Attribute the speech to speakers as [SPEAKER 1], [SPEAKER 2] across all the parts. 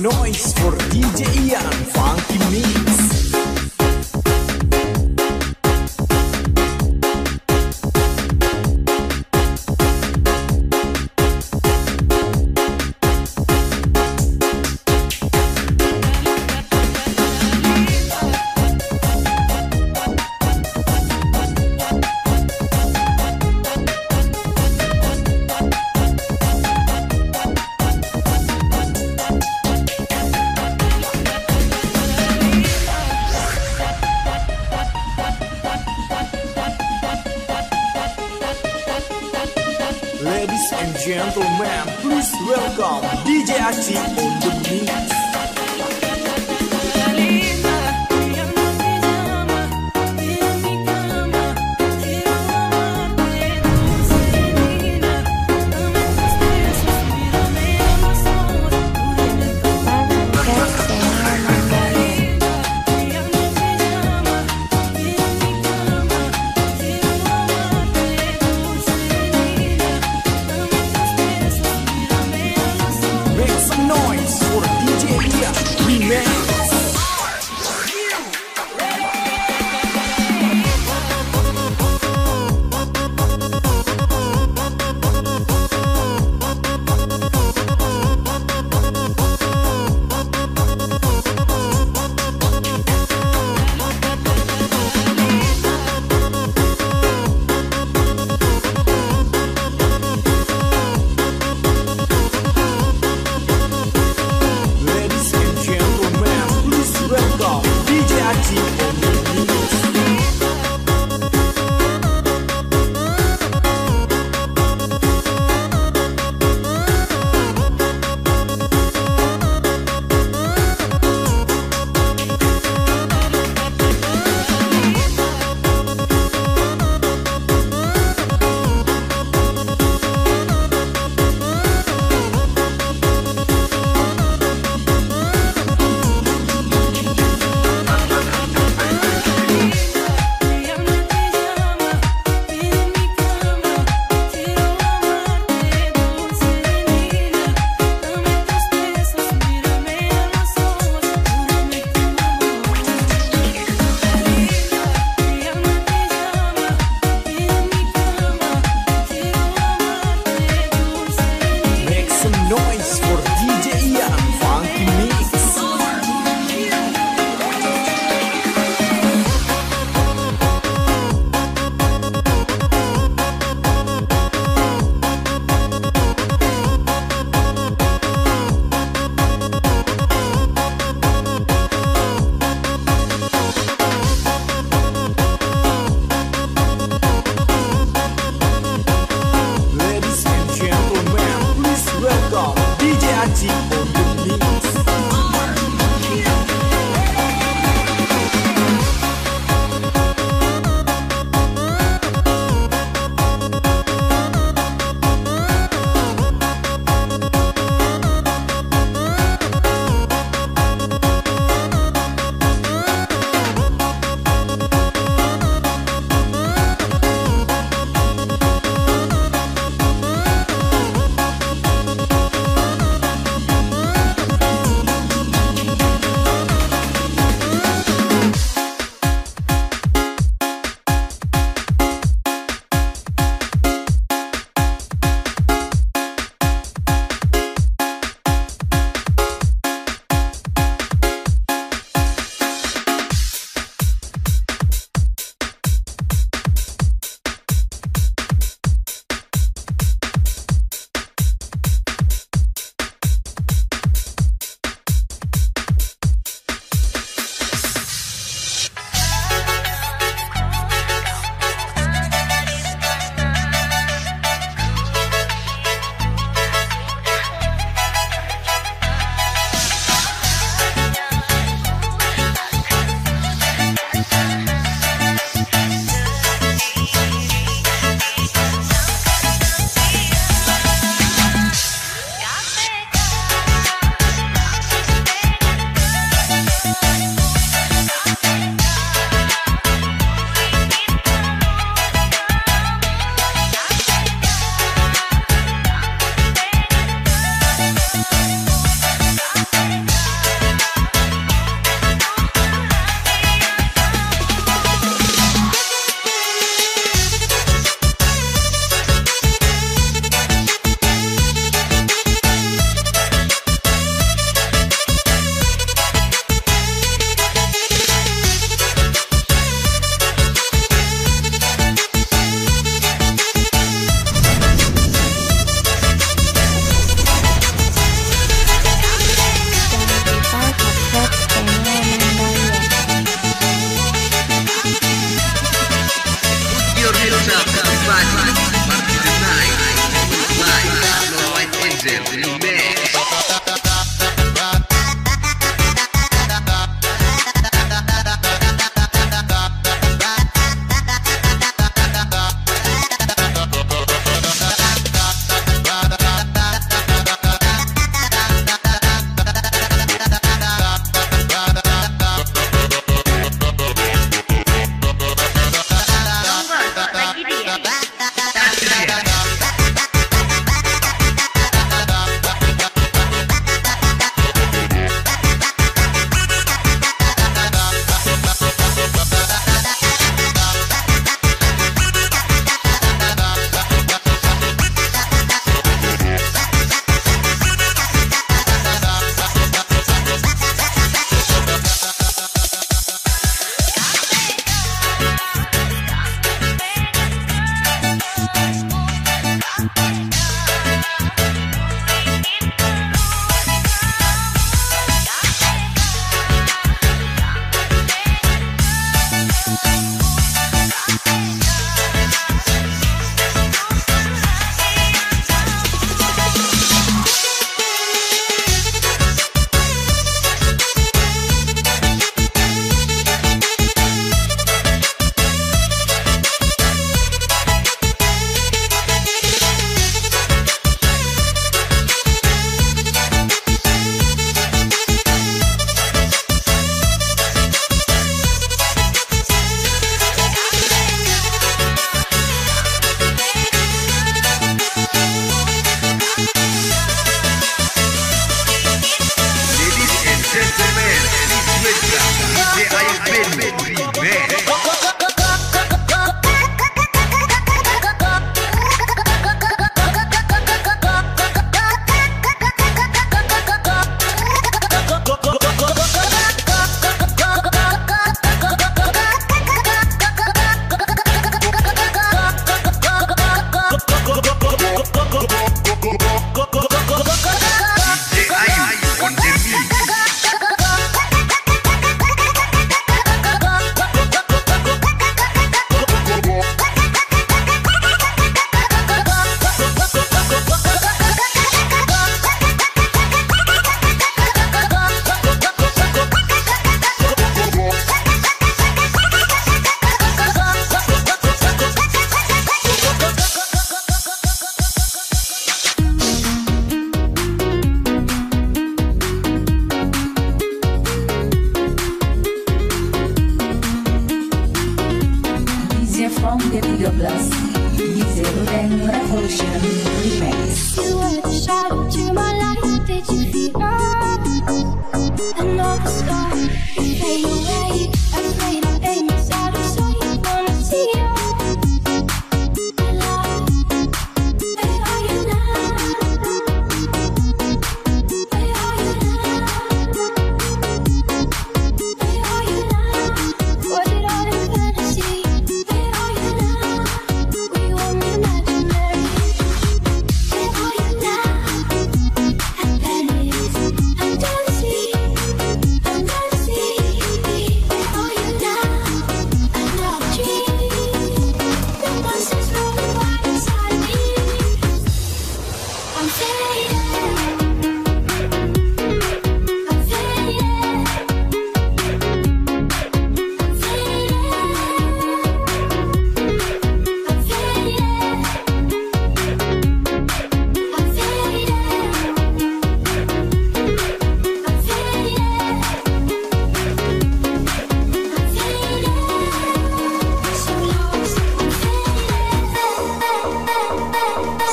[SPEAKER 1] Noise for DJ Ian Funky Mix.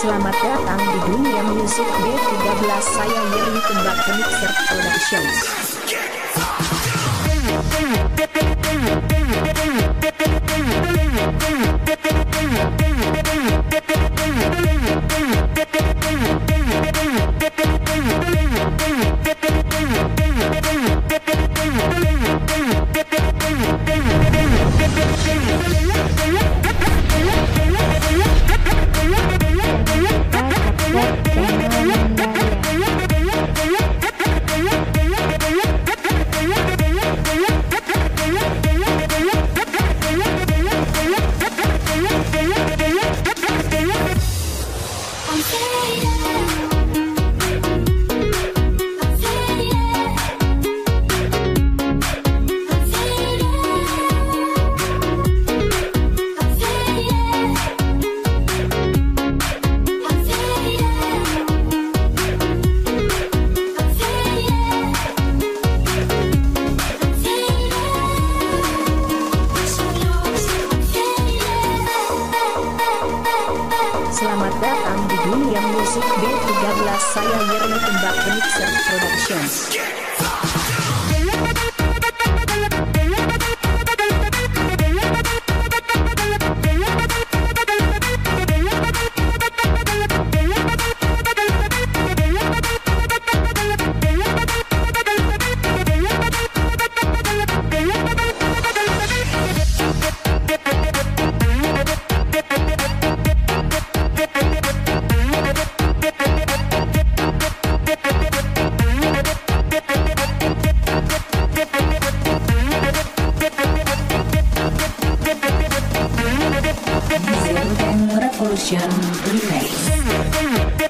[SPEAKER 2] Selamat datang di dunia musik B13 Saya Yeri Kembang
[SPEAKER 3] Pemikir Production
[SPEAKER 2] Selamat datang di dunia musik B13 Saya Yerno Tembak Mixer Productions.
[SPEAKER 4] Revolution face.